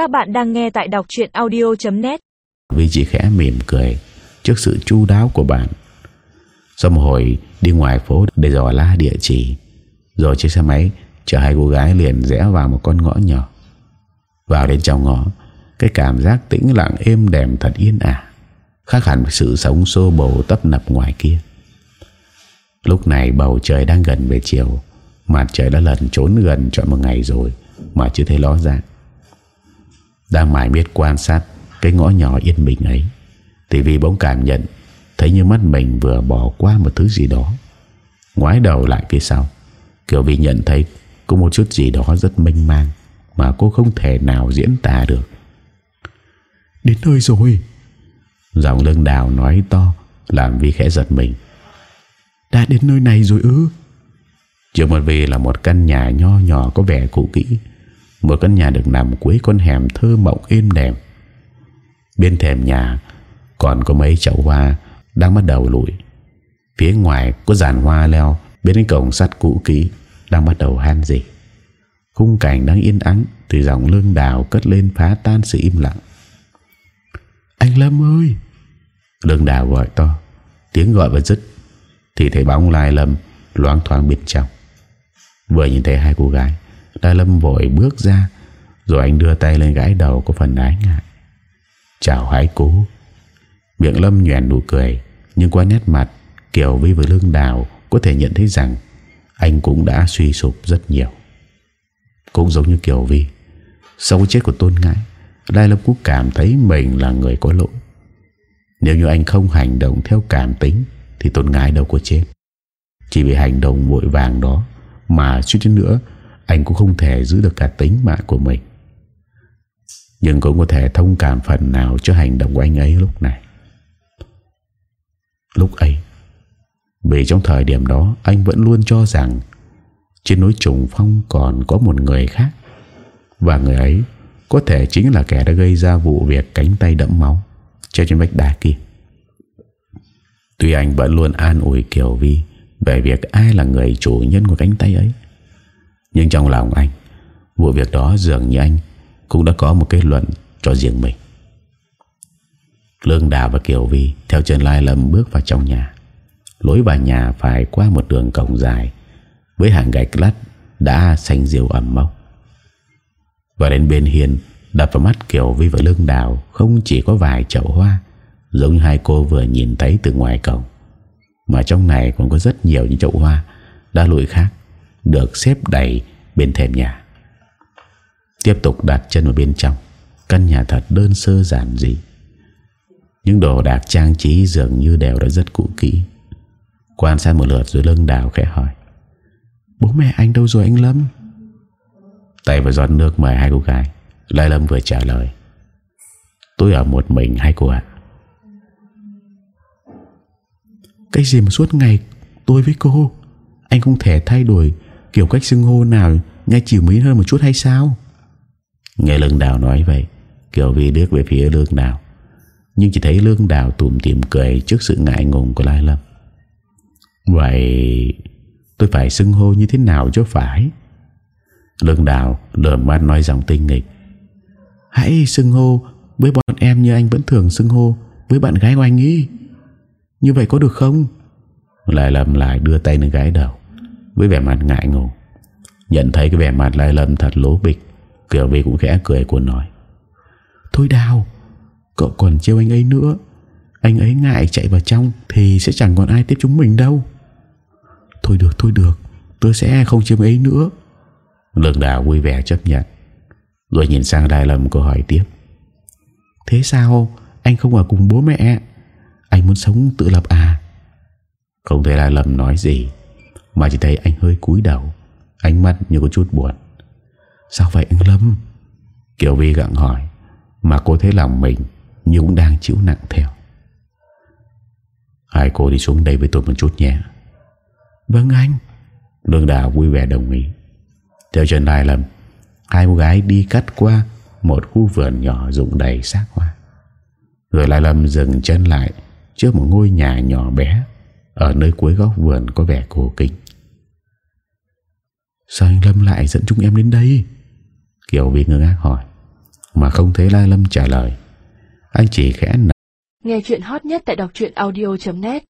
Các bạn đang nghe tại đọc chuyện audio.net Vì chỉ khẽ mỉm cười Trước sự chu đáo của bạn. Sau một hồi đi ngoài phố Để dò la địa chỉ, Rồi chiếc xe máy Chở hai cô gái liền rẽ vào một con ngõ nhỏ. Vào đến trong ngõ, Cái cảm giác tĩnh lặng êm đềm thật yên ả, Khác hẳn sự sống xô bầu tấp nập ngoài kia. Lúc này bầu trời đang gần về chiều, Mặt trời đã lần trốn gần trọn một ngày rồi Mà chưa thấy ló ra. Đang mãi biết quan sát Cái ngõ nhỏ yên bình ấy Thì vì bỗng cảm nhận Thấy như mắt mình vừa bỏ qua một thứ gì đó. Ngoái đầu lại phía sau Kiểu vì nhận thấy Có một chút gì đó rất mênh mang Mà cô không thể nào diễn tả được. Đến nơi rồi. Giọng lưng đào nói to Làm Vi khẽ giật mình. Đã đến nơi này rồi ư? Trước một Vi là một căn nhà nho nhỏ Có vẻ cũ kỹ một căn nhà được nằm cuối con hẻm thơ mộng êm đềm. Bên thềm nhà Còn có mấy chậu hoa Đang bắt đầu lụi. Phía ngoài có giàn hoa leo, Bên cái cổng sắt cũ kỹ Đang bắt đầu han gì Khung cảnh đang yên ắng Thì dòng lương đào cất lên phá tan sự im lặng. Anh Lâm ơi! Lương đào gọi to, Tiếng gọi vừa dứt. Thì thấy bóng Lai Lâm loáng thoáng bên trong. Vừa nhìn thấy hai cô gái Lai Lâm vội bước ra, Rồi anh đưa tay lên gãi đầu có phần ái ngại. Chào hái cố Miệng Lâm nhoèn nụ cười, Nhưng qua nét mặt Kiều Vi với Lương Đào Có thể nhận thấy rằng Anh cũng đã suy sụp rất nhiều. Cũng giống như Kiều Vi, Sau cái chết của Tôn Ngãi, Lai Lâm cũng cảm thấy mình là người có lỗi. Nếu như anh không hành động theo cảm tính, Thì Tôn Ngãi đâu có chết. Chỉ vì hành động vội vàng đó Mà suýt chút nữa anh cũng không thể giữ được cả tính mạng của mình. Nhưng cũng có thể thông cảm phần nào Cho hành động của anh ấy lúc này. Lúc ấy, Vì trong thời điểm đó, Anh vẫn luôn cho rằng Trên núi trùng phong còn có một người khác. Và người ấy Có thể chính là kẻ đã gây ra vụ việc Cánh tay đẫm máu Treo trên vách đá kia. Tuy anh vẫn luôn an ủi Kiều Vi Về việc ai là người chủ nhân của cánh tay ấy nhưng trong lòng anh, Vụ việc đó dường như anh Cũng đã có một kết luận cho riêng mình. Lương Đào và Kiều Vi Theo Trần Lai Lâm bước vào trong nhà. Lối vào nhà phải qua một đường cổng dài Với hàng gạch lát Đã xanh diều ẩm mốc. Và đến bên hiên, Đập vào mắt Kiều Vi và Lương Đào Không chỉ có vài chậu hoa, Giống như hai cô vừa nhìn thấy từ ngoài cổng, Mà trong này còn có rất nhiều những chậu hoa Đã lụi khác. Được xếp đầy bên thềm nhà. Tiếp tục đặt chân vào bên trong. Căn nhà thật đơn sơ giản dị. Những đồ đạc trang trí dường như đều đã rất cũ kỹ. Quan sát một lượt rồi lưng đào khẽ hỏi, Bố mẹ anh đâu rồi anh Lâm? Tay vào giọt nước mời hai cô gái. Lai Lâm vừa trả lời, Tôi ở một mình hai cô ạ. Cái gì mà suốt ngày Tôi với cô? Anh không thể thay đổi Kiểu cách xưng hô nào Nghe chiều mỹ hơn một chút hay sao? Nghe lưng đào nói vậy Kiều Vi đước về phía lương đào. Nhưng chỉ thấy Lương Đào tùm tìm cười Trước sự ngại ngùng của Lai Lâm. Vậy Tôi phải xưng hô như thế nào cho phải? Lương Đào Lườm mắt nói giọng tinh nghịch. Hãy xưng hô Với bọn em như anh vẫn thường xưng hô Với bạn gái của anh ý. Như vậy có được không? Lai Lâm lại đưa tay lên gái đầu với vẻ mặt ngại ngùng. Nhận thấy cái vẻ mặt Lai Lâm thật lố bịch, Kiều Vi cũng khẽ cười của nói, Thôi Đào, Cậu còn trêu anh ấy nữa. Anh ấy ngại chạy vào trong Thì sẽ chẳng còn ai tiếp chúng mình đâu. Thôi được thôi được Tôi sẽ không trêu ấy nữa. Lương Đào vui vẻ chấp nhận, Rồi nhìn sang lai Lâm cô hỏi tiếp, Thế sao? Anh không ở cùng bố mẹ. Anh muốn sống tự lập à? Không thấy lai Lâm nói gì mà chỉ thấy anh hơi cúi đầu, Ánh mắt như có chút buồn. Sao vậy anh Lâm? Kiều Vi gặng hỏi, Mà cô thấy lòng mình như cũng đang chịu nặng theo. Hai cô đi xuống đây với tôi một chút nhé. Vâng anh. Lương Đào vui vẻ đồng ý. Theo chân Lai Lâm Hai cô gái đi cắt qua Một khu vườn nhỏ rụng đầy xác hoa. Rồi Lai Lâm dừng chân lại Trước một ngôi nhà nhỏ bé. Ở nơi cuối góc vườn có vẻ cổ kính. Sao anh Lâm lại dẫn chúng em đến đây? Kiều Vi ngơ ngác hỏi. Mà không thấy La Lâm trả lời. Anh chỉ khẽ nở. Nghe chuyện hot nhất tại đọc audio.net